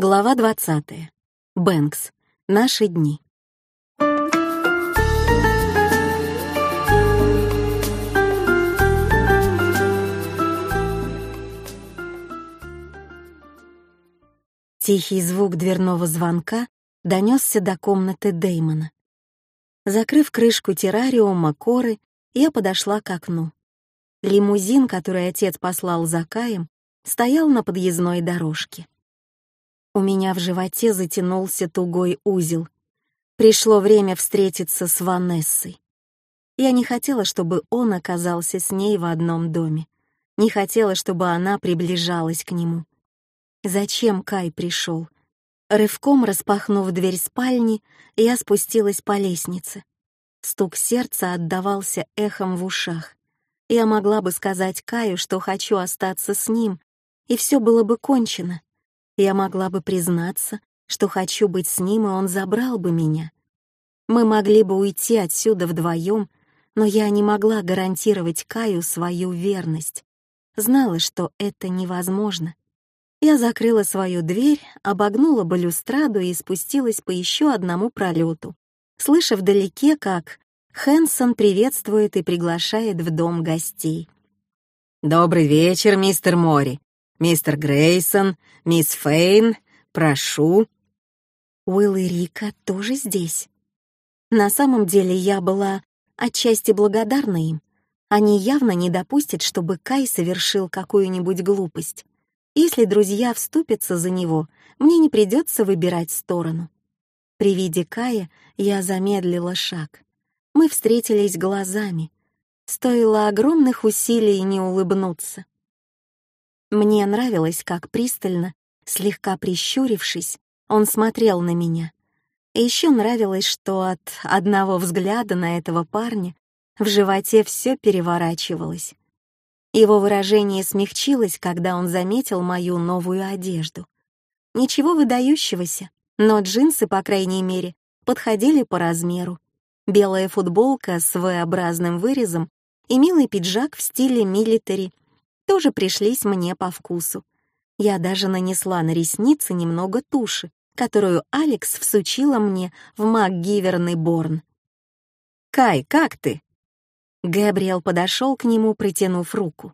Глава 20. Бэнкс. Наши дни. Тихий звук дверного звонка донесся до комнаты Дэймона. Закрыв крышку террариума коры, я подошла к окну. Лимузин, который отец послал за Каем, стоял на подъездной дорожке. У меня в животе затянулся тугой узел. Пришло время встретиться с Ванессой. Я не хотела, чтобы он оказался с ней в одном доме. Не хотела, чтобы она приближалась к нему. Зачем Кай пришел? Рывком распахнув дверь спальни, я спустилась по лестнице. Стук сердца отдавался эхом в ушах. Я могла бы сказать Каю, что хочу остаться с ним, и все было бы кончено. Я могла бы признаться, что хочу быть с ним, и он забрал бы меня. Мы могли бы уйти отсюда вдвоем, но я не могла гарантировать Каю свою верность. Знала, что это невозможно. Я закрыла свою дверь, обогнула балюстраду и спустилась по еще одному пролету, слыша вдалеке, как Хэнсон приветствует и приглашает в дом гостей. «Добрый вечер, мистер Мори», «Мистер Грейсон, мисс Фейн, прошу». Уилл и Рика тоже здесь. На самом деле я была отчасти благодарна им. Они явно не допустят, чтобы Кай совершил какую-нибудь глупость. Если друзья вступятся за него, мне не придется выбирать сторону. При виде Кая я замедлила шаг. Мы встретились глазами. Стоило огромных усилий не улыбнуться. Мне нравилось, как пристально, слегка прищурившись, он смотрел на меня. И еще нравилось, что от одного взгляда на этого парня в животе все переворачивалось. Его выражение смягчилось, когда он заметил мою новую одежду. Ничего выдающегося, но джинсы, по крайней мере, подходили по размеру. Белая футболка с V-образным вырезом и милый пиджак в стиле милитари тоже пришлись мне по вкусу. Я даже нанесла на ресницы немного туши, которую Алекс всучила мне в МакГиверный Борн. «Кай, как ты?» Гэбриэл подошел к нему, протянув руку.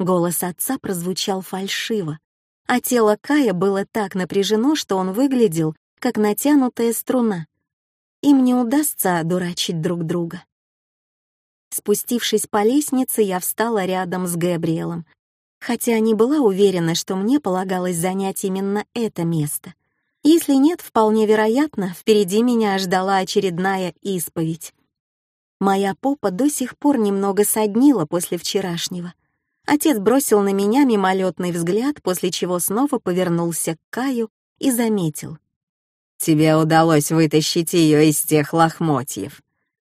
Голос отца прозвучал фальшиво, а тело Кая было так напряжено, что он выглядел, как натянутая струна. Им не удастся одурачить друг друга. Спустившись по лестнице, я встала рядом с Габриэлом, хотя не была уверена, что мне полагалось занять именно это место. Если нет, вполне вероятно, впереди меня ждала очередная исповедь. Моя попа до сих пор немного соднила после вчерашнего. Отец бросил на меня мимолетный взгляд, после чего снова повернулся к Каю и заметил. «Тебе удалось вытащить ее из тех лохмотьев.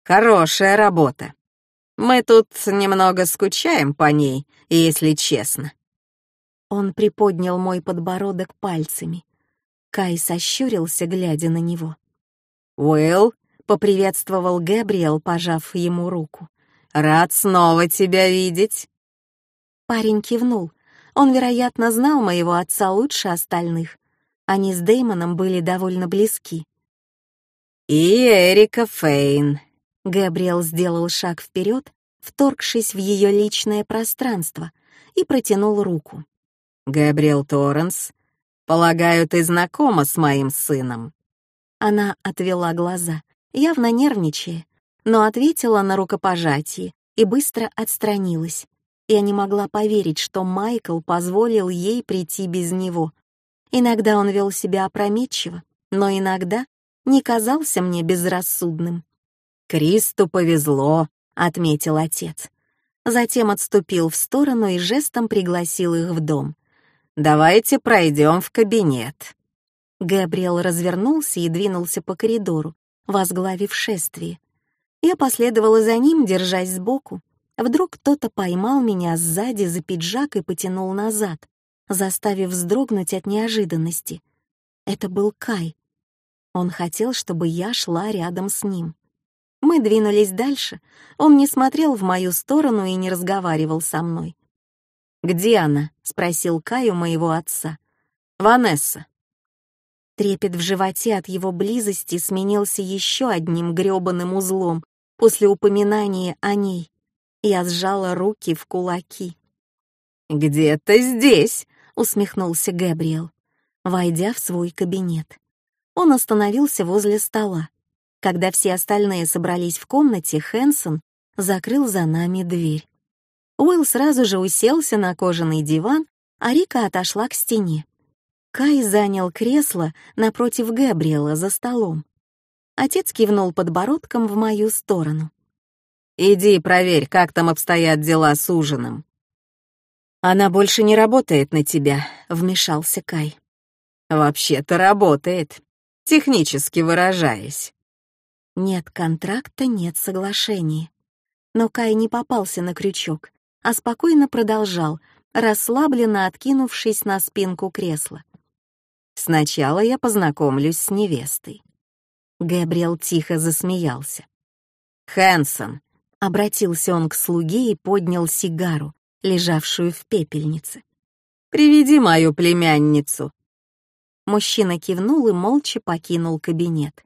Хорошая работа». Мы тут немного скучаем по ней, если честно». Он приподнял мой подбородок пальцами. Кай сощурился, глядя на него. «Уилл», — поприветствовал Гэбриэл, пожав ему руку. «Рад снова тебя видеть». Парень кивнул. Он, вероятно, знал моего отца лучше остальных. Они с Деймоном были довольно близки. «И Эрика Фейн», Габриэл сделал шаг вперед, вторгшись в ее личное пространство, и протянул руку. «Габриэл Торренс, полагаю, ты знакома с моим сыном?» Она отвела глаза, явно нервничая, но ответила на рукопожатие и быстро отстранилась. Я не могла поверить, что Майкл позволил ей прийти без него. Иногда он вел себя опрометчиво, но иногда не казался мне безрассудным. «Кристу повезло», — отметил отец. Затем отступил в сторону и жестом пригласил их в дом. «Давайте пройдем в кабинет». Габриэл развернулся и двинулся по коридору, возглавив шествие. Я последовала за ним, держась сбоку. Вдруг кто-то поймал меня сзади за пиджак и потянул назад, заставив вздрогнуть от неожиданности. Это был Кай. Он хотел, чтобы я шла рядом с ним. Мы двинулись дальше. Он не смотрел в мою сторону и не разговаривал со мной. «Где она?» — спросил Кай у моего отца. «Ванесса». Трепет в животе от его близости сменился еще одним грёбаным узлом после упоминания о ней. Я сжала руки в кулаки. «Где-то здесь», — усмехнулся Габриэл, войдя в свой кабинет. Он остановился возле стола. Когда все остальные собрались в комнате, Хэнсон закрыл за нами дверь. Уилл сразу же уселся на кожаный диван, а Рика отошла к стене. Кай занял кресло напротив Габриэла за столом. Отец кивнул подбородком в мою сторону. «Иди проверь, как там обстоят дела с ужином». «Она больше не работает на тебя», — вмешался Кай. «Вообще-то работает, технически выражаясь». Нет контракта, нет соглашения. Но Кай не попался на крючок, а спокойно продолжал, расслабленно откинувшись на спинку кресла. Сначала я познакомлюсь с невестой». Габриэл тихо засмеялся. «Хэнсон», — обратился он к слуге и поднял сигару, лежавшую в пепельнице. «Приведи мою племянницу». Мужчина кивнул и молча покинул кабинет.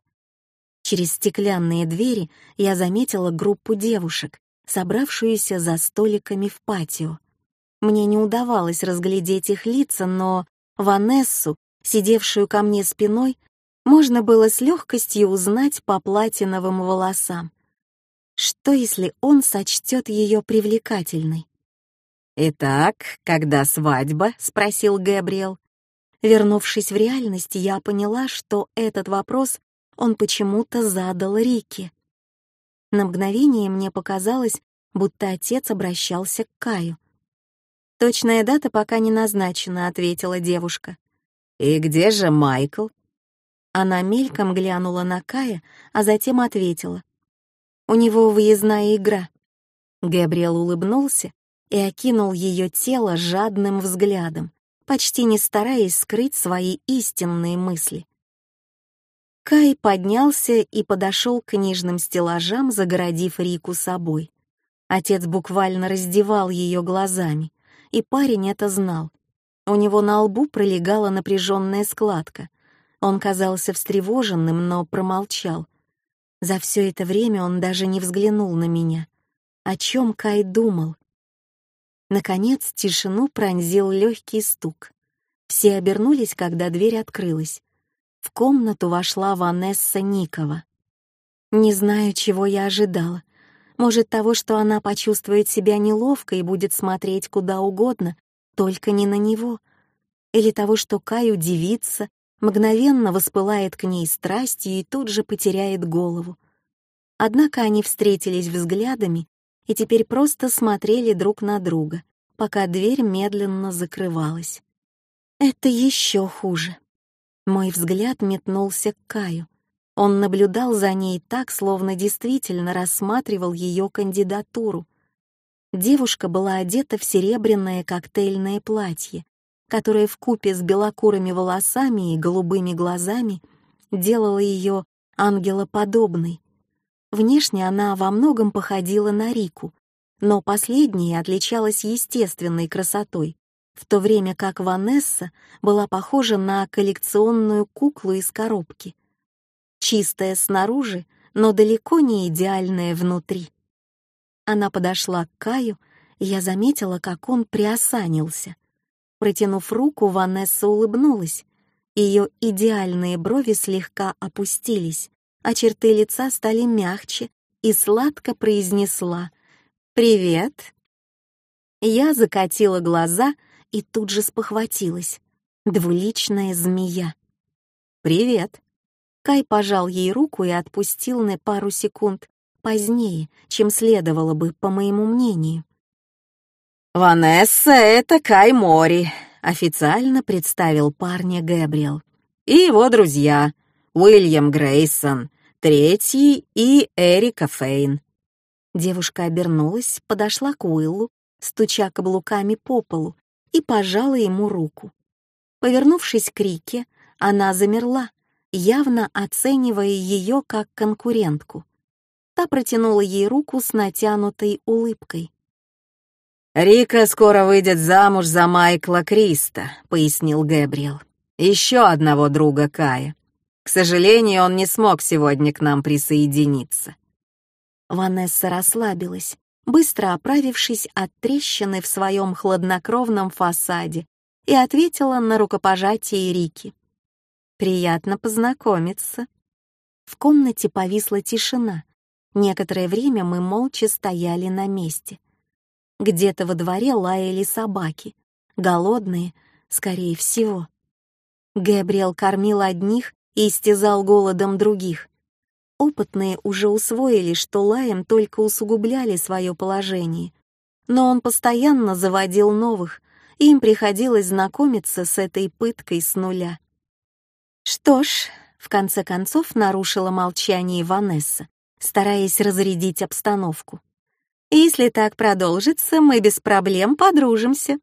Через стеклянные двери я заметила группу девушек, собравшуюся за столиками в патио. Мне не удавалось разглядеть их лица, но Ванессу сидевшую ко мне спиной, можно было с легкостью узнать по платиновым волосам. Что, если он сочтет ее привлекательной? «Итак, когда свадьба?» — спросил Габриэл. Вернувшись в реальность, я поняла, что этот вопрос он почему-то задал Рике. На мгновение мне показалось, будто отец обращался к Каю. «Точная дата пока не назначена», — ответила девушка. «И где же Майкл?» Она мельком глянула на Кая, а затем ответила. «У него выездная игра». Габриэл улыбнулся и окинул ее тело жадным взглядом, почти не стараясь скрыть свои истинные мысли. Кай поднялся и подошел к книжным стеллажам, загородив Рику собой. Отец буквально раздевал ее глазами, и парень это знал. У него на лбу пролегала напряженная складка. Он казался встревоженным, но промолчал. За все это время он даже не взглянул на меня. О чем Кай думал? Наконец тишину пронзил легкий стук. Все обернулись, когда дверь открылась. В комнату вошла Ванесса Никова. Не знаю, чего я ожидала. Может, того, что она почувствует себя неловко и будет смотреть куда угодно, только не на него. Или того, что Кай удивится, мгновенно воспылает к ней страстью и тут же потеряет голову. Однако они встретились взглядами и теперь просто смотрели друг на друга, пока дверь медленно закрывалась. Это еще хуже. Мой взгляд метнулся к Каю. Он наблюдал за ней так, словно действительно рассматривал ее кандидатуру. Девушка была одета в серебряное коктейльное платье, которое в купе с белокурыми волосами и голубыми глазами делало ее ангелоподобной. Внешне она во многом походила на Рику, но последняя отличалась естественной красотой, в то время как Ванесса была похожа на коллекционную куклу из коробки. Чистая снаружи, но далеко не идеальная внутри. Она подошла к Каю, и я заметила, как он приосанился. Протянув руку, Ванесса улыбнулась. Ее идеальные брови слегка опустились, а черты лица стали мягче и сладко произнесла «Привет». Я закатила глаза и тут же спохватилась. Двуличная змея. «Привет». Кай пожал ей руку и отпустил на пару секунд, позднее, чем следовало бы, по моему мнению. «Ванесса — это Кай Мори», — официально представил парня Гэбриэл. «И его друзья — Уильям Грейсон, третий и Эрика Фейн». Девушка обернулась, подошла к Уиллу, стуча каблуками по полу, и пожала ему руку. Повернувшись к Рике, она замерла, явно оценивая ее как конкурентку. Та протянула ей руку с натянутой улыбкой. «Рика скоро выйдет замуж за Майкла Криста», — пояснил Гэбриэл. Еще одного друга Кая. К сожалению, он не смог сегодня к нам присоединиться. Ванесса расслабилась, быстро оправившись от трещины в своем хладнокровном фасаде, и ответила на рукопожатие Рики. «Приятно познакомиться». В комнате повисла тишина. Некоторое время мы молча стояли на месте. Где-то во дворе лаяли собаки, голодные, скорее всего. Габриэл кормил одних и истязал голодом других. Опытные уже усвоили, что лаем только усугубляли свое положение. Но он постоянно заводил новых, и им приходилось знакомиться с этой пыткой с нуля. Что ж, в конце концов нарушила молчание Ванесса, стараясь разрядить обстановку. «Если так продолжится, мы без проблем подружимся».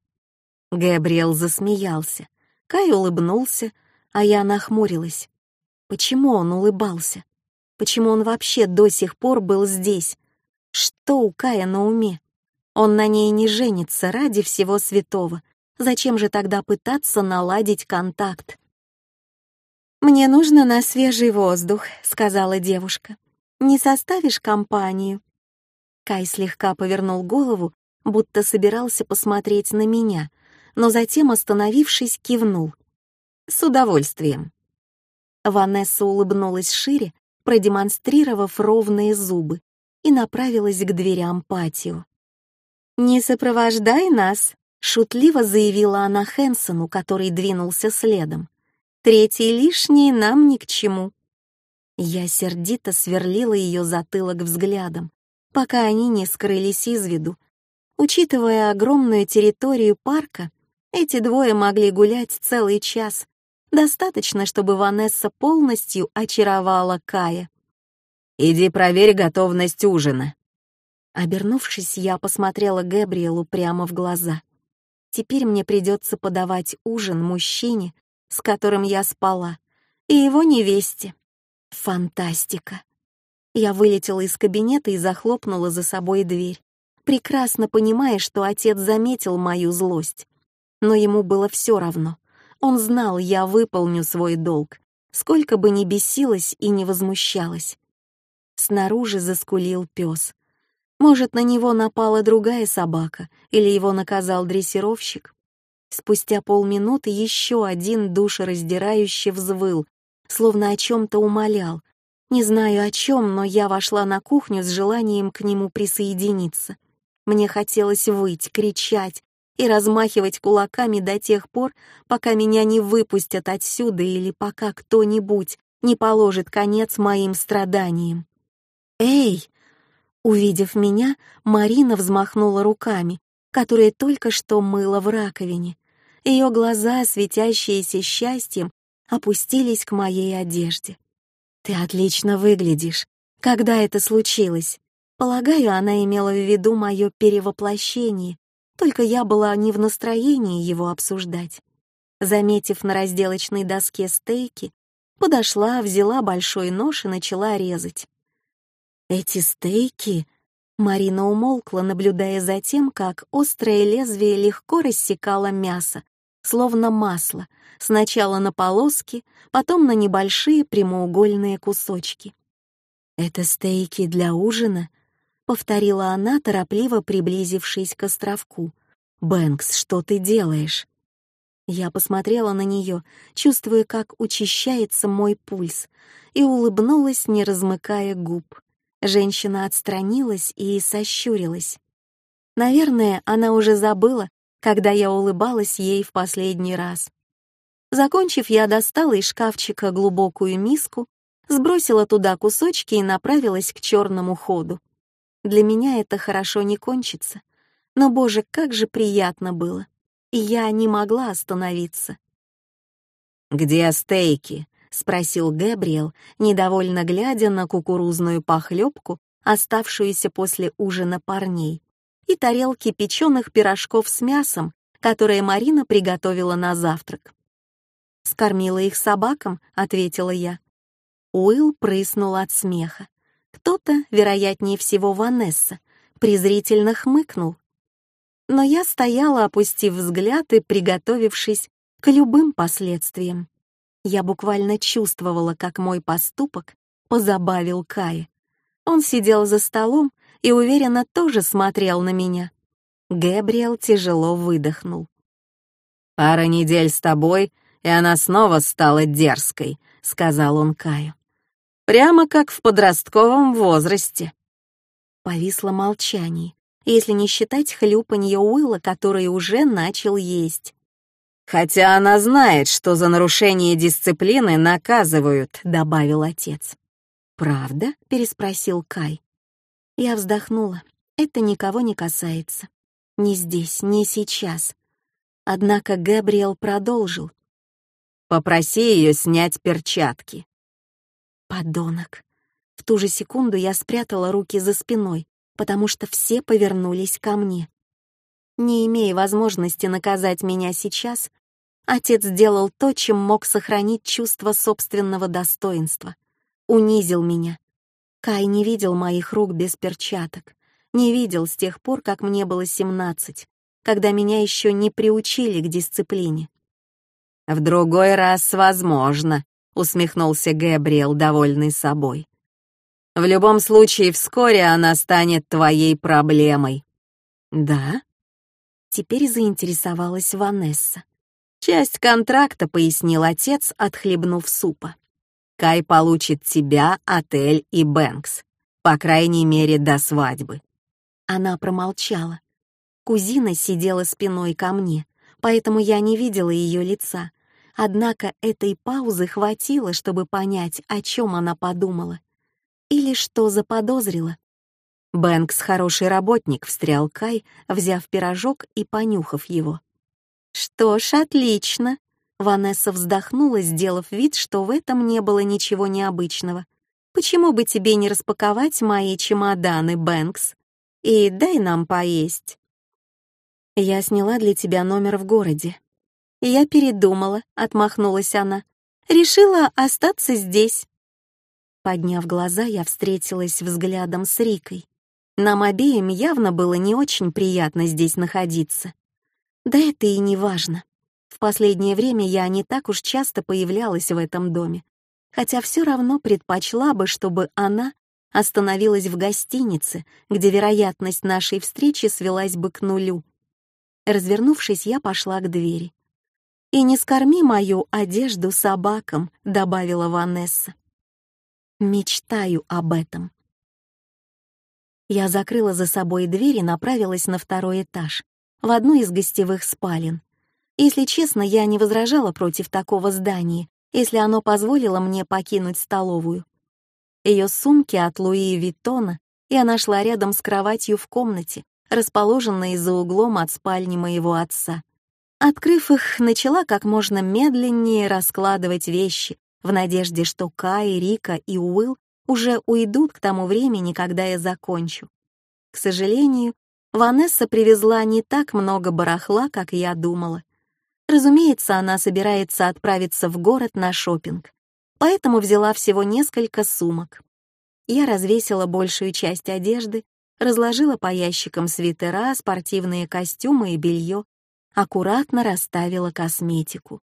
Габриэл засмеялся, Кай улыбнулся, а я нахмурилась. Почему он улыбался? Почему он вообще до сих пор был здесь? Что у Кая на уме? Он на ней не женится ради всего святого. Зачем же тогда пытаться наладить контакт? «Мне нужно на свежий воздух», — сказала девушка. «Не составишь компанию?» Кай слегка повернул голову, будто собирался посмотреть на меня, но затем, остановившись, кивнул. «С удовольствием». Ванесса улыбнулась шире, продемонстрировав ровные зубы, и направилась к дверям патио. «Не сопровождай нас», — шутливо заявила она Хэнсону, который двинулся следом. Третий лишний нам ни к чему. Я сердито сверлила ее затылок взглядом, пока они не скрылись из виду. Учитывая огромную территорию парка, эти двое могли гулять целый час. Достаточно, чтобы Ванесса полностью очаровала Кая. «Иди проверь готовность ужина». Обернувшись, я посмотрела Габриэлу прямо в глаза. Теперь мне придется подавать ужин мужчине, с которым я спала, и его невесте. Фантастика. Я вылетела из кабинета и захлопнула за собой дверь, прекрасно понимая, что отец заметил мою злость. Но ему было все равно. Он знал, я выполню свой долг, сколько бы ни бесилась и не возмущалась. Снаружи заскулил пес. Может, на него напала другая собака, или его наказал дрессировщик. Спустя полминуты еще один душераздирающий взвыл, словно о чем-то умолял. Не знаю о чем, но я вошла на кухню с желанием к нему присоединиться. Мне хотелось выть, кричать и размахивать кулаками до тех пор, пока меня не выпустят отсюда или пока кто-нибудь не положит конец моим страданиям. «Эй!» Увидев меня, Марина взмахнула руками, которые только что мыла в раковине. Ее глаза, светящиеся счастьем, опустились к моей одежде. «Ты отлично выглядишь. Когда это случилось?» Полагаю, она имела в виду мое перевоплощение, только я была не в настроении его обсуждать. Заметив на разделочной доске стейки, подошла, взяла большой нож и начала резать. Эти стейки... Марина умолкла, наблюдая за тем, как острое лезвие легко рассекало мясо, словно масло, сначала на полоски, потом на небольшие прямоугольные кусочки. «Это стейки для ужина?» — повторила она, торопливо приблизившись к островку. «Бэнкс, что ты делаешь?» Я посмотрела на нее, чувствуя, как учащается мой пульс, и улыбнулась, не размыкая губ. Женщина отстранилась и сощурилась. Наверное, она уже забыла, когда я улыбалась ей в последний раз. Закончив, я достала из шкафчика глубокую миску, сбросила туда кусочки и направилась к черному ходу. Для меня это хорошо не кончится. Но, боже, как же приятно было. И я не могла остановиться. «Где стейки?» — спросил Гэбриэл, недовольно глядя на кукурузную похлебку, оставшуюся после ужина парней и тарелки печеных пирожков с мясом, которые Марина приготовила на завтрак. «Скормила их собакам», — ответила я. Уилл прыснул от смеха. Кто-то, вероятнее всего Ванесса, презрительно хмыкнул. Но я стояла, опустив взгляд и приготовившись к любым последствиям. Я буквально чувствовала, как мой поступок позабавил Кая. Он сидел за столом и уверенно тоже смотрел на меня. Гэбриэл тяжело выдохнул. «Пара недель с тобой, и она снова стала дерзкой», — сказал он Каю. «Прямо как в подростковом возрасте». Повисло молчание, если не считать хлюпанье Уилла, который уже начал есть. «Хотя она знает, что за нарушение дисциплины наказывают», — добавил отец. «Правда?» — переспросил Кай. Я вздохнула. Это никого не касается. Ни здесь, ни сейчас. Однако Габриэл продолжил. «Попроси ее снять перчатки». Подонок. В ту же секунду я спрятала руки за спиной, потому что все повернулись ко мне. Не имея возможности наказать меня сейчас, отец сделал то, чем мог сохранить чувство собственного достоинства. Унизил меня. Кай не видел моих рук без перчаток, не видел с тех пор, как мне было семнадцать, когда меня еще не приучили к дисциплине. «В другой раз возможно», — усмехнулся Гэбриэл, довольный собой. «В любом случае, вскоре она станет твоей проблемой». «Да?» Теперь заинтересовалась Ванесса. «Часть контракта», — пояснил отец, отхлебнув супа. «Кай получит тебя, отель и Бэнкс. По крайней мере, до свадьбы». Она промолчала. Кузина сидела спиной ко мне, поэтому я не видела ее лица. Однако этой паузы хватило, чтобы понять, о чем она подумала. Или что заподозрила. Бэнкс хороший работник, встрял Кай, взяв пирожок и понюхав его. Что ж, отлично. Ванесса вздохнула, сделав вид, что в этом не было ничего необычного. Почему бы тебе не распаковать мои чемоданы, Бэнкс? И дай нам поесть. Я сняла для тебя номер в городе. Я передумала, отмахнулась она. Решила остаться здесь. Подняв глаза, я встретилась взглядом с Рикой. Нам обеим явно было не очень приятно здесь находиться. Да это и не важно. В последнее время я не так уж часто появлялась в этом доме, хотя все равно предпочла бы, чтобы она остановилась в гостинице, где вероятность нашей встречи свелась бы к нулю. Развернувшись, я пошла к двери. «И не скорми мою одежду собакам», — добавила Ванесса. «Мечтаю об этом». Я закрыла за собой дверь и направилась на второй этаж, в одну из гостевых спален. Если честно, я не возражала против такого здания, если оно позволило мне покинуть столовую. Ее сумки от Луи Виттона я нашла рядом с кроватью в комнате, расположенной за углом от спальни моего отца. Открыв их, начала как можно медленнее раскладывать вещи, в надежде, что Кай, Рика и Уилл уже уйдут к тому времени, когда я закончу. К сожалению, Ванесса привезла не так много барахла, как я думала. Разумеется, она собирается отправиться в город на шопинг, поэтому взяла всего несколько сумок. Я развесила большую часть одежды, разложила по ящикам свитера, спортивные костюмы и белье, аккуратно расставила косметику,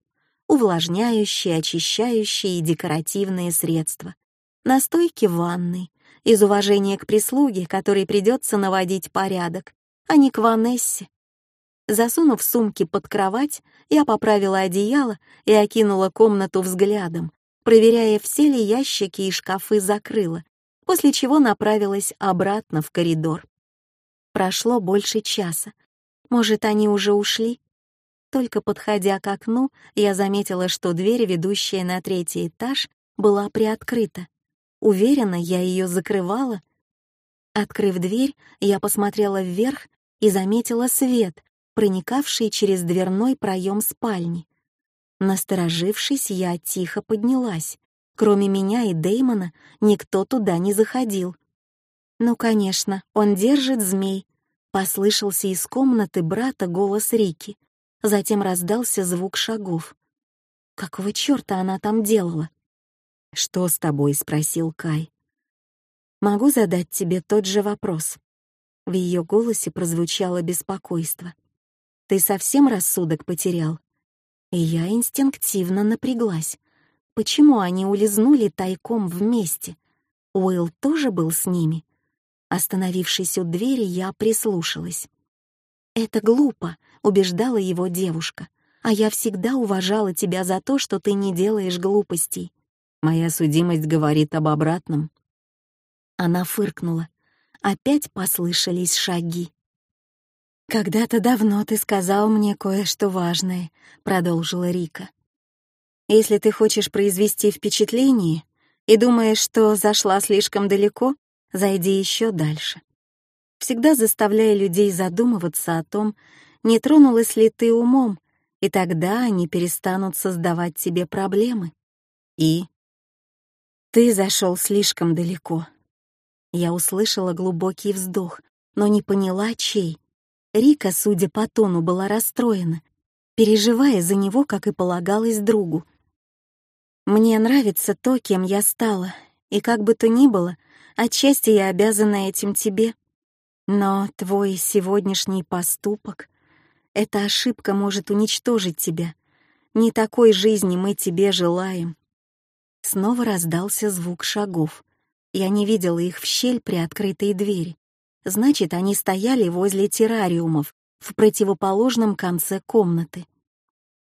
увлажняющие, очищающие и декоративные средства, настойки ванной, из уважения к прислуге, которой придется наводить порядок, а не к Ванессе. Засунув сумки под кровать, я поправила одеяло и окинула комнату взглядом, проверяя, все ли ящики и шкафы закрыла, после чего направилась обратно в коридор. Прошло больше часа. Может, они уже ушли? Только подходя к окну, я заметила, что дверь, ведущая на третий этаж, была приоткрыта. Уверена, я ее закрывала. Открыв дверь, я посмотрела вверх и заметила свет, проникавший через дверной проем спальни. Насторожившись, я тихо поднялась. Кроме меня и Деймона никто туда не заходил. «Ну, конечно, он держит змей», — послышался из комнаты брата голос Рики. Затем раздался звук шагов. Какого чёрта она там делала? «Что с тобой?» — спросил Кай. «Могу задать тебе тот же вопрос?» В ее голосе прозвучало беспокойство. «Ты совсем рассудок потерял? И я инстинктивно напряглась. Почему они улизнули тайком вместе? Уилл тоже был с ними? Остановившись у двери, я прислушалась. «Это глупо», — убеждала его девушка. «А я всегда уважала тебя за то, что ты не делаешь глупостей». Моя судимость говорит об обратном. Она фыркнула. Опять послышались шаги. «Когда-то давно ты сказал мне кое-что важное», — продолжила Рика. «Если ты хочешь произвести впечатление и думаешь, что зашла слишком далеко, зайди еще дальше. Всегда заставляя людей задумываться о том, не тронулась ли ты умом, и тогда они перестанут создавать тебе проблемы. И ты зашел слишком далеко. Я услышала глубокий вздох, но не поняла, чей. Рика, судя по тону, была расстроена, переживая за него, как и полагалось другу. «Мне нравится то, кем я стала, и как бы то ни было, отчасти я обязана этим тебе. Но твой сегодняшний поступок, эта ошибка может уничтожить тебя. Не такой жизни мы тебе желаем». Снова раздался звук шагов. Я не видела их в щель при открытой двери. Значит, они стояли возле террариумов в противоположном конце комнаты.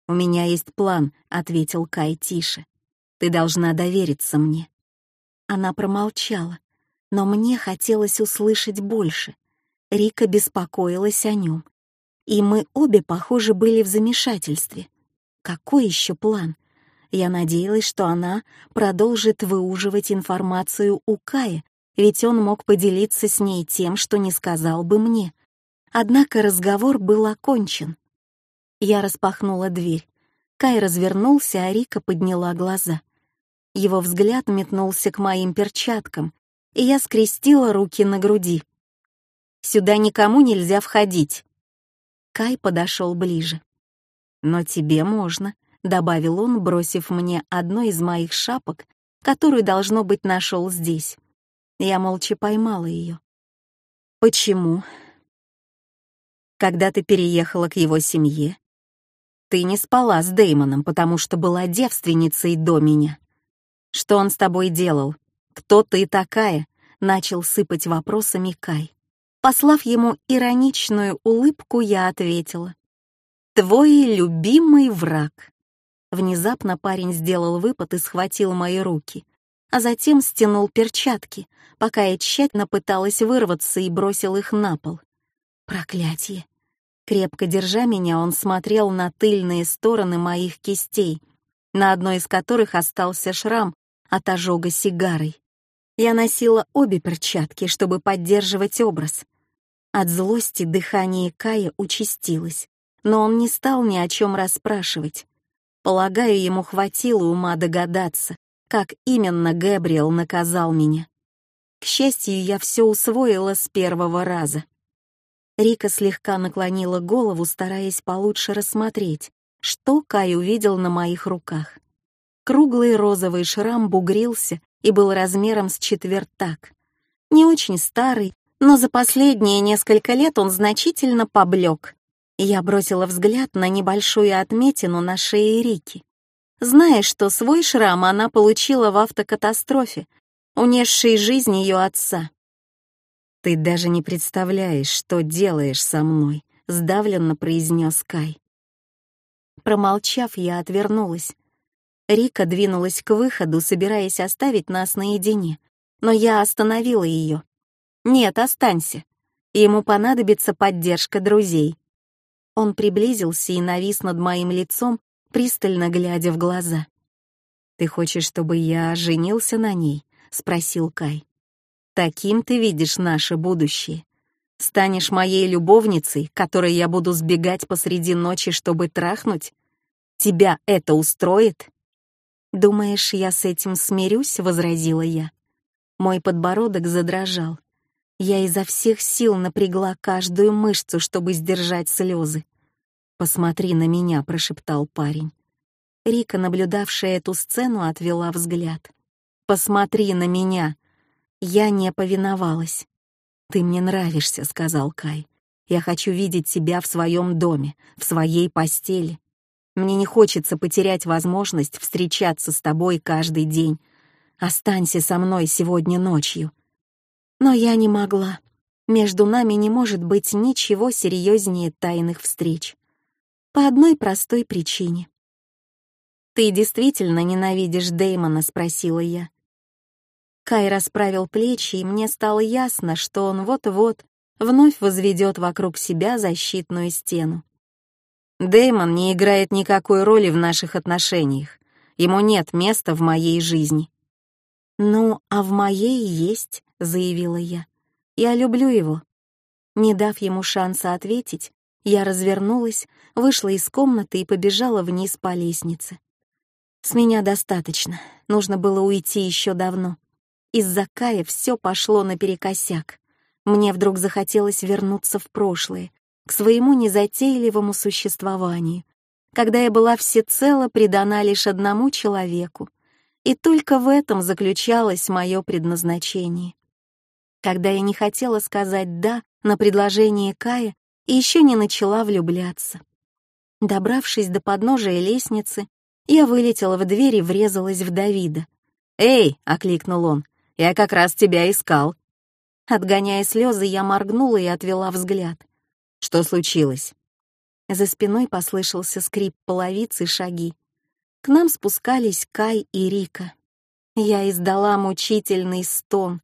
«У меня есть план», — ответил Кай тише. «Ты должна довериться мне». Она промолчала, но мне хотелось услышать больше. Рика беспокоилась о нем. И мы обе, похоже, были в замешательстве. Какой еще план? Я надеялась, что она продолжит выуживать информацию у Кая, ведь он мог поделиться с ней тем, что не сказал бы мне. Однако разговор был окончен. Я распахнула дверь. Кай развернулся, а Рика подняла глаза. Его взгляд метнулся к моим перчаткам, и я скрестила руки на груди. «Сюда никому нельзя входить». Кай подошел ближе. «Но тебе можно», — добавил он, бросив мне одну из моих шапок, которую, должно быть, нашел здесь. Я молча поймала ее. «Почему?» «Когда ты переехала к его семье, ты не спала с Деймоном, потому что была девственницей до меня. Что он с тобой делал? Кто ты такая?» — начал сыпать вопросами Кай. Послав ему ироничную улыбку, я ответила. «Твой любимый враг». Внезапно парень сделал выпад и схватил мои руки, а затем стянул перчатки, пока я тщательно пыталась вырваться и бросил их на пол. Проклятие! Крепко держа меня, он смотрел на тыльные стороны моих кистей, на одной из которых остался шрам от ожога сигарой. Я носила обе перчатки, чтобы поддерживать образ. От злости дыхание Кая участилось, но он не стал ни о чем расспрашивать. Полагаю, ему хватило ума догадаться, как именно Гэбриэл наказал меня. К счастью, я все усвоила с первого раза. Рика слегка наклонила голову, стараясь получше рассмотреть, что Кай увидел на моих руках. Круглый розовый шрам бугрился и был размером с четвертак. Не очень старый, но за последние несколько лет он значительно поблек. Я бросила взгляд на небольшую отметину на шее Рики. Зная, что свой шрам она получила в автокатастрофе, унесшей жизнь ее отца. «Ты даже не представляешь, что делаешь со мной», — сдавленно произнес Кай. Промолчав, я отвернулась. Рика двинулась к выходу, собираясь оставить нас наедине, но я остановила ее. «Нет, останься. Ему понадобится поддержка друзей». Он приблизился и навис над моим лицом, пристально глядя в глаза. «Ты хочешь, чтобы я женился на ней?» — спросил Кай. «Таким ты видишь наше будущее. Станешь моей любовницей, которой я буду сбегать посреди ночи, чтобы трахнуть? Тебя это устроит?» «Думаешь, я с этим смирюсь?» — возразила я. Мой подбородок задрожал. Я изо всех сил напрягла каждую мышцу, чтобы сдержать слезы. «Посмотри на меня», — прошептал парень. Рика, наблюдавшая эту сцену, отвела взгляд. «Посмотри на меня!» Я не повиновалась. «Ты мне нравишься», — сказал Кай. «Я хочу видеть тебя в своем доме, в своей постели». Мне не хочется потерять возможность встречаться с тобой каждый день. Останься со мной сегодня ночью. Но я не могла. Между нами не может быть ничего серьезнее тайных встреч. По одной простой причине. «Ты действительно ненавидишь Дэймона?» — спросила я. Кай расправил плечи, и мне стало ясно, что он вот-вот вновь возведет вокруг себя защитную стену. Дэймон не играет никакой роли в наших отношениях. Ему нет места в моей жизни. «Ну, а в моей есть», — заявила я. «Я люблю его». Не дав ему шанса ответить, я развернулась, вышла из комнаты и побежала вниз по лестнице. С меня достаточно, нужно было уйти еще давно. Из-за Кая все пошло наперекосяк. Мне вдруг захотелось вернуться в прошлое, к своему незатейливому существованию, когда я была всецело предана лишь одному человеку, и только в этом заключалось мое предназначение. Когда я не хотела сказать «да» на предложение Кая и еще не начала влюбляться. Добравшись до подножия лестницы, я вылетела в дверь и врезалась в Давида. «Эй!» — окликнул он. Я как раз тебя искал». Отгоняя слезы, я моргнула и отвела взгляд. «Что случилось?» За спиной послышался скрип половицы шаги. К нам спускались Кай и Рика. Я издала мучительный стон.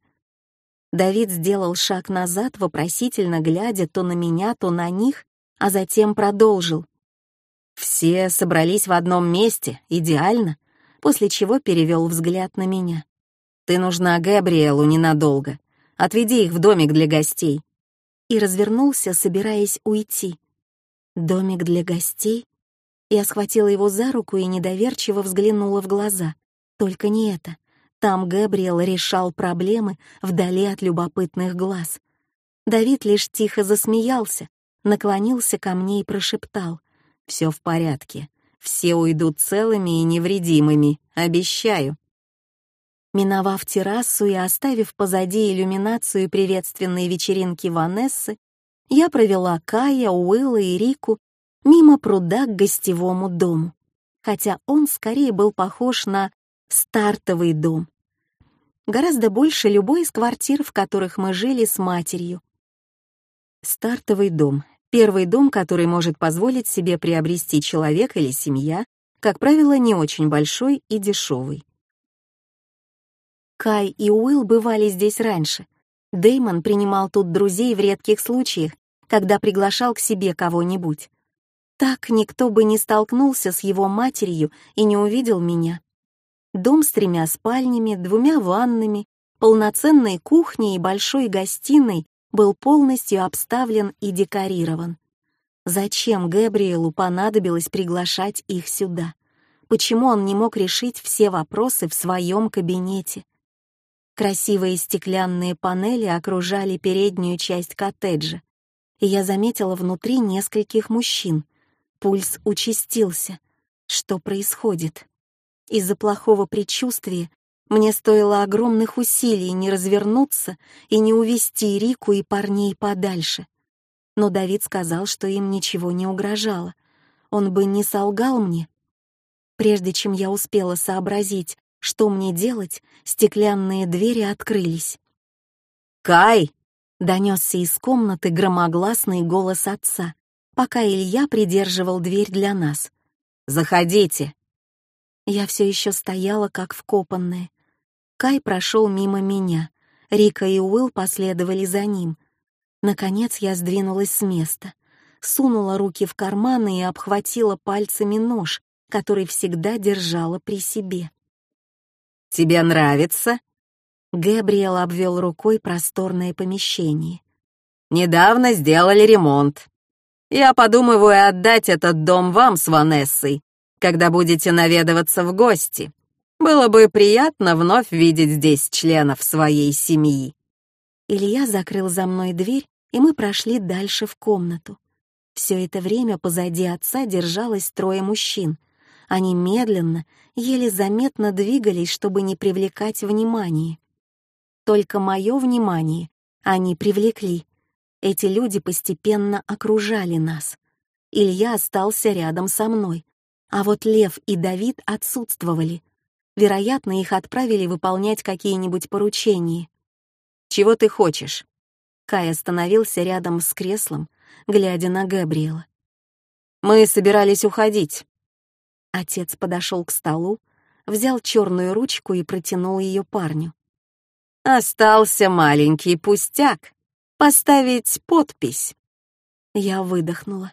Давид сделал шаг назад, вопросительно глядя то на меня, то на них, а затем продолжил. Все собрались в одном месте, идеально, после чего перевел взгляд на меня. Ты нужна Габриэлу ненадолго. Отведи их в домик для гостей». И развернулся, собираясь уйти. «Домик для гостей?» Я схватила его за руку и недоверчиво взглянула в глаза. Только не это. Там Габриэл решал проблемы вдали от любопытных глаз. Давид лишь тихо засмеялся, наклонился ко мне и прошептал. «Все в порядке. Все уйдут целыми и невредимыми, обещаю». Миновав террасу и оставив позади иллюминацию приветственной вечеринки Ванессы, я провела Кая, Уилла и Рику мимо пруда к гостевому дому, хотя он скорее был похож на стартовый дом. Гораздо больше любой из квартир, в которых мы жили с матерью. Стартовый дом — первый дом, который может позволить себе приобрести человек или семья, как правило, не очень большой и дешевый. Кай и Уилл бывали здесь раньше. Деймон принимал тут друзей в редких случаях, когда приглашал к себе кого-нибудь. Так никто бы не столкнулся с его матерью и не увидел меня. Дом с тремя спальнями, двумя ваннами, полноценной кухней и большой гостиной был полностью обставлен и декорирован. Зачем Гэбриэлу понадобилось приглашать их сюда? Почему он не мог решить все вопросы в своем кабинете? Красивые стеклянные панели окружали переднюю часть коттеджа, и я заметила внутри нескольких мужчин. Пульс участился. Что происходит? Из-за плохого предчувствия мне стоило огромных усилий не развернуться и не увести Рику и парней подальше. Но Давид сказал, что им ничего не угрожало. Он бы не солгал мне. Прежде чем я успела сообразить, что мне делать? Стеклянные двери открылись. «Кай!» — донесся из комнаты громогласный голос отца, пока Илья придерживал дверь для нас. «Заходите!» Я все еще стояла, как вкопанная. Кай прошел мимо меня. Рика и Уилл последовали за ним. Наконец я сдвинулась с места, сунула руки в карманы и обхватила пальцами нож, который всегда держала при себе. Тебе нравится?» Гэбриэл обвел рукой просторное помещение. «Недавно сделали ремонт. Я подумываю отдать этот дом вам с Ванессой, когда будете наведываться в гости. Было бы приятно вновь видеть здесь членов своей семьи». Илья закрыл за мной дверь, и мы прошли дальше в комнату. Все это время позади отца держалось трое мужчин — они медленно, еле заметно двигались, чтобы не привлекать внимания. Только мое внимание они привлекли. Эти люди постепенно окружали нас. Илья остался рядом со мной. А вот Лев и Давид отсутствовали. Вероятно, их отправили выполнять какие-нибудь поручения. «Чего ты хочешь?» Кай остановился рядом с креслом, глядя на Габриэла. «Мы собирались уходить». Отец подошел к столу, взял черную ручку и протянул ее парню. «Остался маленький пустяк. Поставить подпись». Я выдохнула.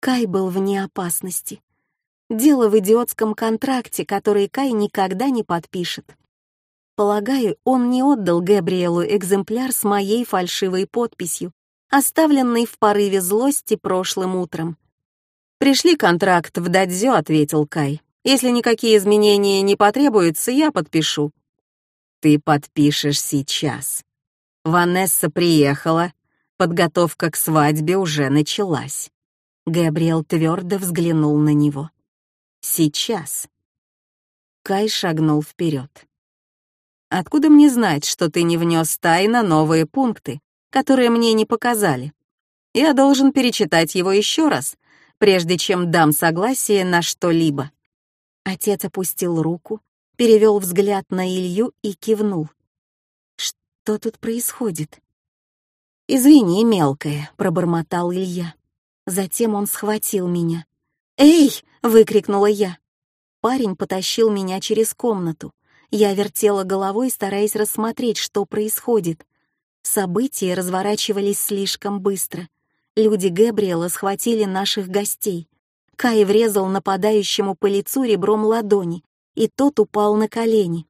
Кай был вне опасности. Дело в идиотском контракте, который Кай никогда не подпишет. Полагаю, он не отдал Габриэлу экземпляр с моей фальшивой подписью, оставленной в порыве злости прошлым утром. «Пришли контракт в Дадзё», — ответил Кай. «Если никакие изменения не потребуются, я подпишу». «Ты подпишешь сейчас». Ванесса приехала, подготовка к свадьбе уже началась. Габриэл твердо взглянул на него. Сейчас. Кай шагнул вперед. Откуда мне знать, что ты не внес тайно новые пункты, которые мне не показали? Я должен перечитать его еще раз, прежде чем дам согласие на что-либо. Отец опустил руку, перевел взгляд на Илью и кивнул. Что тут происходит? «Извини, мелкая», — пробормотал Илья. Затем он схватил меня. «Эй!» — выкрикнула я. Парень потащил меня через комнату. Я вертела головой, стараясь рассмотреть, что происходит. События разворачивались слишком быстро. Люди Гэбриэла схватили наших гостей. Кай врезал нападающему по лицу ребром ладони, и тот упал на колени.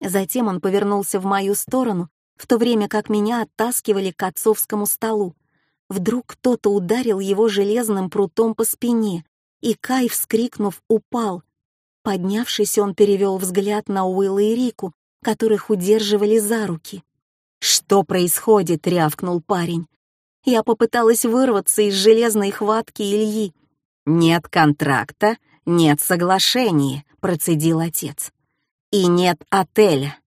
Затем он повернулся в мою сторону, в то время как меня оттаскивали к отцовскому столу. Вдруг кто-то ударил его железным прутом по спине, и Кай, вскрикнув, упал. Поднявшись, он перевел взгляд на Уилла и Рику, которых удерживали за руки. «Что происходит?» — рявкнул парень. Я попыталась вырваться из железной хватки Ильи. «Нет контракта, нет соглашения», — процедил отец. «И нет отеля.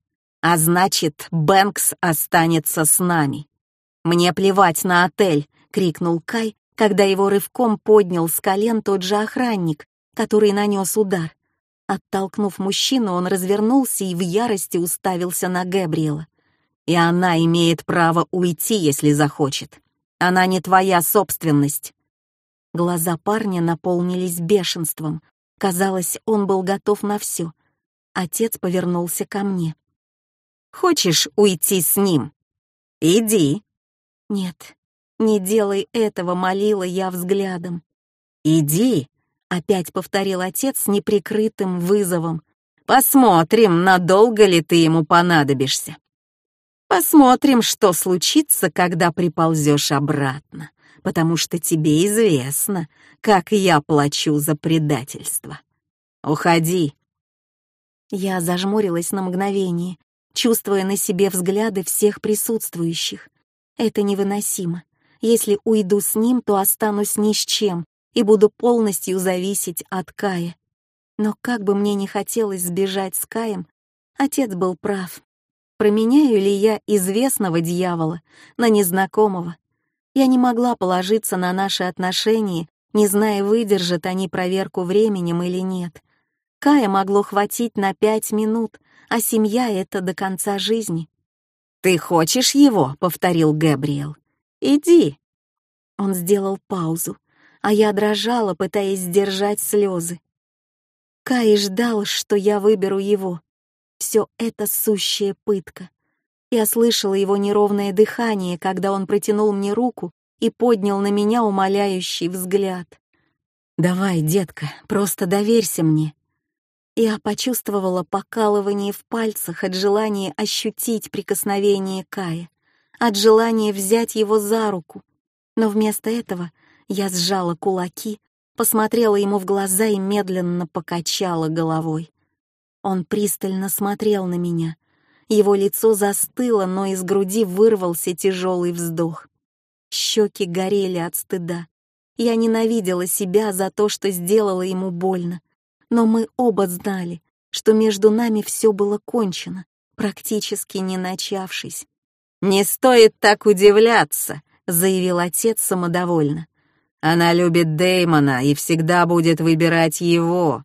А значит, Бэнкс останется с нами. Мне плевать на отель», — крикнул Кай, когда его рывком поднял с колен тот же охранник, который нанес удар. Оттолкнув мужчину, он развернулся и в ярости уставился на Гэбриэла. «И она имеет право уйти, если захочет. Она не твоя собственность». Глаза парня наполнились бешенством. Казалось, он был готов на все. Отец повернулся ко мне. «Хочешь уйти с ним? Иди». «Нет, «Не делай этого», — молила я взглядом. «Иди», — опять повторил отец с неприкрытым вызовом. «Посмотрим, надолго ли ты ему понадобишься. Посмотрим, что случится, когда приползешь обратно, потому что тебе известно, как я плачу за предательство. Уходи». Я зажмурилась на мгновение, чувствуя на себе взгляды всех присутствующих. Это невыносимо. Если уйду с ним, то останусь ни с чем и буду полностью зависеть от Кая. Но как бы мне не хотелось сбежать с Каем, отец был прав. Променяю ли я известного дьявола на незнакомого? Я не могла положиться на наши отношения, не зная, выдержат они проверку временем или нет. Кая могло хватить на пять минут, а семья — это до конца жизни. «Ты хочешь его?» — повторил Габриэл. Иди!» Он сделал паузу, а я дрожала, пытаясь сдержать слезы. Кай ждал, что я выберу его. Все это сущая пытка. Я слышала его неровное дыхание, когда он протянул мне руку и поднял на меня умоляющий взгляд. «Давай, детка, просто доверься мне». Я почувствовала покалывание в пальцах от желания ощутить прикосновение Кая от желания взять его за руку. Но вместо этого я сжала кулаки, посмотрела ему в глаза и медленно покачала головой. Он пристально смотрел на меня. Его лицо застыло, но из груди вырвался тяжелый вздох. Щеки горели от стыда. Я ненавидела себя за то, что сделала ему больно. Но мы оба знали, что между нами все было кончено, практически не начавшись. «Не стоит так удивляться», — заявил отец самодовольно. Она любит Дэймона и всегда будет выбирать его.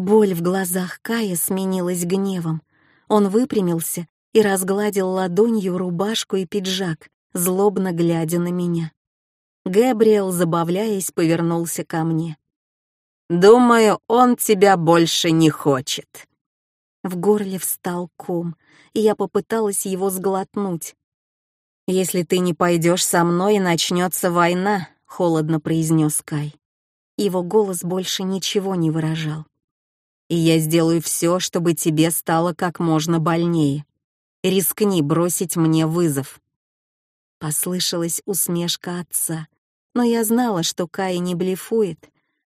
Боль в глазах Кая сменилась гневом. Он выпрямился и разгладил ладонью рубашку и пиджак, злобно глядя на меня. Гэбриэл, забавляясь, повернулся ко мне. «Думаю, он тебя больше не хочет». В горле встал ком, и я попыталась его сглотнуть. «Если ты не пойдешь со мной, начнется война», — холодно произнес Кай. Его голос больше ничего не выражал. «И я сделаю все, чтобы тебе стало как можно больнее. Рискни бросить мне вызов». Послышалась усмешка отца, но я знала, что Кай не блефует.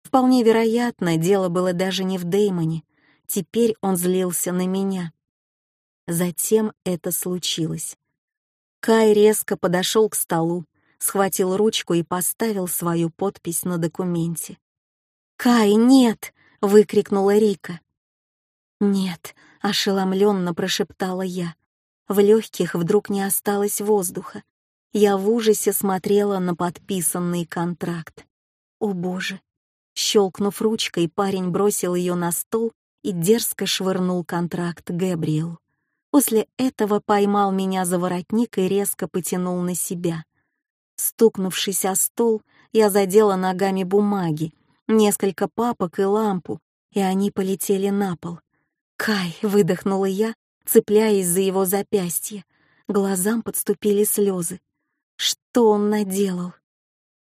Вполне вероятно, дело было даже не в Деймоне. Теперь он злился на меня. Затем это случилось. Кай резко подошел к столу, схватил ручку и поставил свою подпись на документе. «Кай, нет!» — выкрикнула Рика. «Нет», — ошеломленно прошептала я. В легких вдруг не осталось воздуха. Я в ужасе смотрела на подписанный контракт. О боже! Щелкнув ручкой, парень бросил ее на стол и дерзко швырнул контракт Гэбриэл. После этого поймал меня за воротник и резко потянул на себя. Стукнувшись о стол, я задела ногами бумаги, несколько папок и лампу, и они полетели на пол. «Кай!» — выдохнула я, цепляясь за его запястье. Глазам подступили слезы. Что он наделал?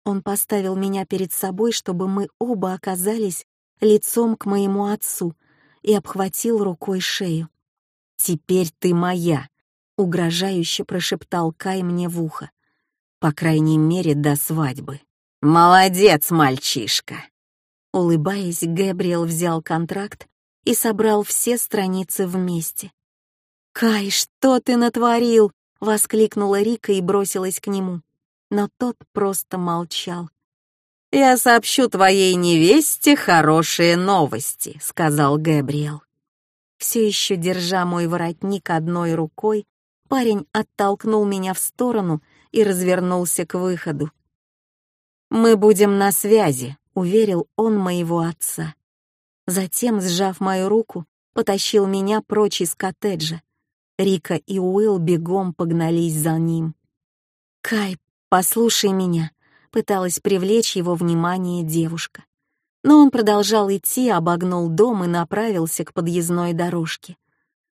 Он поставил меня перед собой, чтобы мы оба оказались лицом к моему отцу и обхватил рукой шею. «Теперь ты моя», — угрожающе прошептал Кай мне в ухо. «По крайней мере, до свадьбы». «Молодец, мальчишка!» Улыбаясь, Гэбриэл взял контракт и собрал все страницы вместе. «Кай, что ты натворил?» — воскликнула Рика и бросилась к нему. Но тот просто молчал. «Я сообщу твоей невесте хорошие новости», — сказал Гэбриэл. Все еще держа мой воротник одной рукой, парень оттолкнул меня в сторону и развернулся к выходу. «Мы будем на связи», — уверил он моего отца. Затем, сжав мою руку, потащил меня прочь из коттеджа. Рика и Уилл бегом погнались за ним. «Кай, послушай меня», — пыталась привлечь его внимание девушка. Но он продолжал идти, обогнул дом и направился к подъездной дорожке.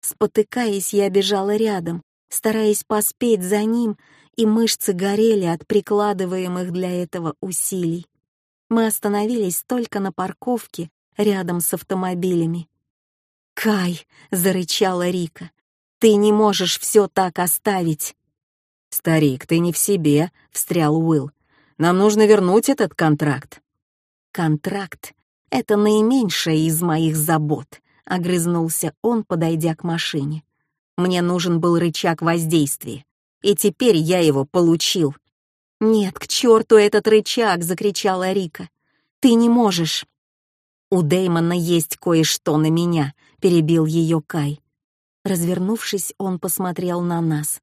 Спотыкаясь, я бежала рядом, стараясь поспеть за ним, и мышцы горели от прикладываемых для этого усилий. Мы остановились только на парковке рядом с автомобилями. «Кай!» — зарычала Рика. Ты не можешь все так оставить. Старик, ты не в себе, встрял Уилл. Нам нужно вернуть этот контракт. Контракт — это наименьшая из моих забот, огрызнулся он, подойдя к машине. Мне нужен был рычаг воздействия, и теперь я его получил. «Нет, к черту этот рычаг!» — закричала Рика. «Ты не можешь!» «У Дэймона есть кое-что на меня», — перебил ее Кай. Развернувшись, он посмотрел на нас.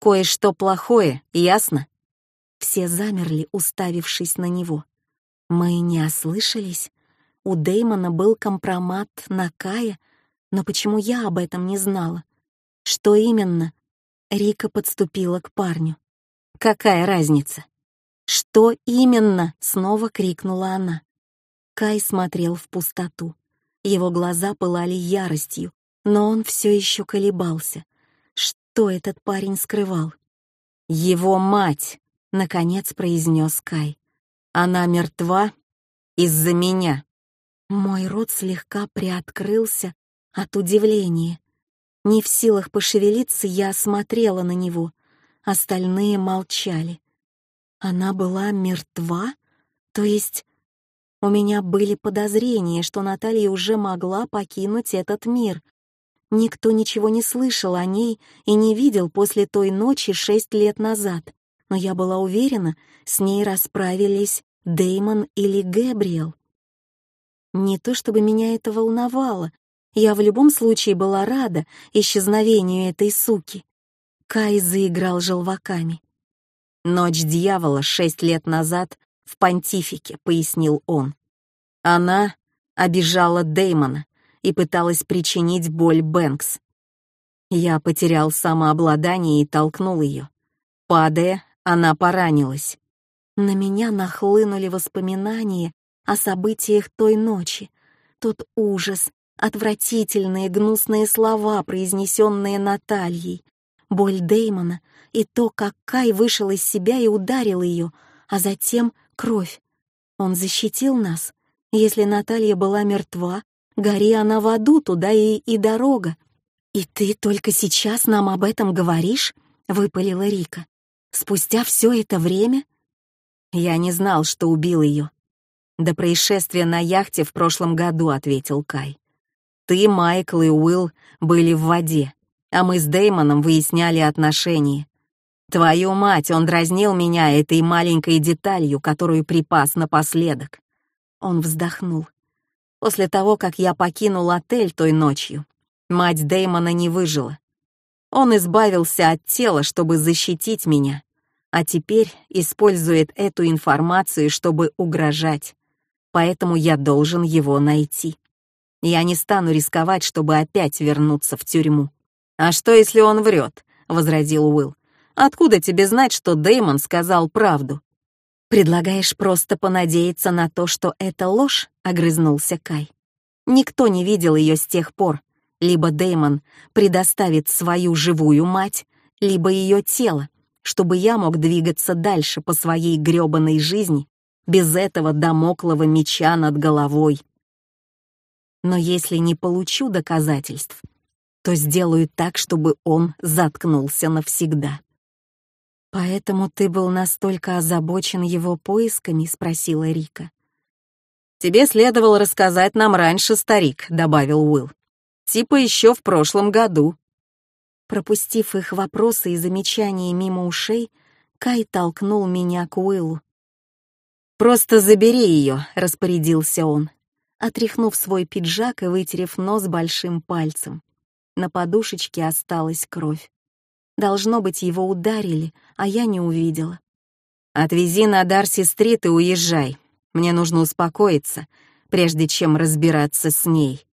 «Кое-что плохое, ясно?» Все замерли, уставившись на него. Мы не ослышались. У Дэймона был компромат на Кая, но почему я об этом не знала? Что именно? Рика подступила к парню. «Какая разница?» «Что именно?» — снова крикнула она. Кай смотрел в пустоту. Его глаза пылали яростью, но он все еще колебался. Что этот парень скрывал? «Его мать!» — наконец произнес Кай. «Она мертва из-за меня». Мой рот слегка приоткрылся от удивления. Не в силах пошевелиться, я смотрела на него. Остальные молчали. Она была мертва? То есть у меня были подозрения, что Наталья уже могла покинуть этот мир, Никто ничего не слышал о ней и не видел после той ночи шесть лет назад, но я была уверена, с ней расправились Деймон или Гэбриэл. Не то чтобы меня это волновало, я в любом случае была рада исчезновению этой суки. Кай заиграл желваками. Ночь дьявола шесть лет назад в понтифике», — пояснил он. Она обижала Дэймона и пыталась причинить боль Бэнкс. Я потерял самообладание и толкнул ее. Падая, она поранилась. На меня нахлынули воспоминания о событиях той ночи. Тот ужас, отвратительные гнусные слова, произнесенные Натальей, боль Дэймона и то, как Кай вышел из себя и ударил ее, а затем кровь. Он защитил нас. Если Наталья была мертва, гори она в аду, туда и, и дорога. «И ты только сейчас нам об этом говоришь?» — выпалила Рика. «Спустя все это время?» «Я не знал, что убил ее». «До происшествия на яхте в прошлом году», — ответил Кай. «Ты, Майкл и Уилл были в воде, а мы с Дэймоном выясняли отношения. Твою мать, он дразнил меня этой маленькой деталью, которую припас напоследок». Он вздохнул. После того, как я покинул отель той ночью, Мать Дэймона не выжила. Он избавился от тела, чтобы защитить меня, а теперь использует эту информацию, чтобы угрожать. Поэтому я должен его найти. Я не стану рисковать, чтобы опять вернуться в тюрьму. «А что, если он врет?» — возразил Уилл. «Откуда тебе знать, что Дэймон сказал правду?» «Предлагаешь просто понадеяться на то, что это ложь?» — огрызнулся Кай. «Никто не видел ее с тех пор, либо Деймон предоставит свою живую мать, либо ее тело, чтобы я мог двигаться дальше по своей грёбаной жизни без этого домоклого меча над головой. Но если не получу доказательств, то сделаю так, чтобы он заткнулся навсегда. «Поэтому ты был настолько озабочен его поисками?» — спросила Рика. «Тебе следовало рассказать нам раньше, старик», — добавил Уилл. Типа еще в прошлом году. Пропустив их вопросы и замечания мимо ушей, Кай толкнул меня к Уиллу. «Просто забери ее», — распорядился он, отряхнув свой пиджак и вытерев нос большим пальцем. На подушечке осталась кровь. Должно быть, его ударили, а я не увидела. «Отвези на Дарси-стрит и уезжай. Мне нужно успокоиться, прежде чем разбираться с ней».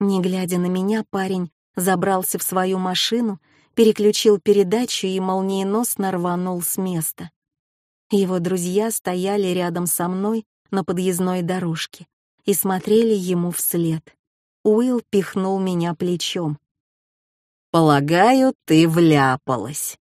Не глядя на меня, парень забрался в свою машину, переключил передачу и молниеносно рванул с места. Его друзья стояли рядом со мной на подъездной дорожке и смотрели ему вслед. Уилл пихнул меня плечом. «Полагаю, ты вляпалась».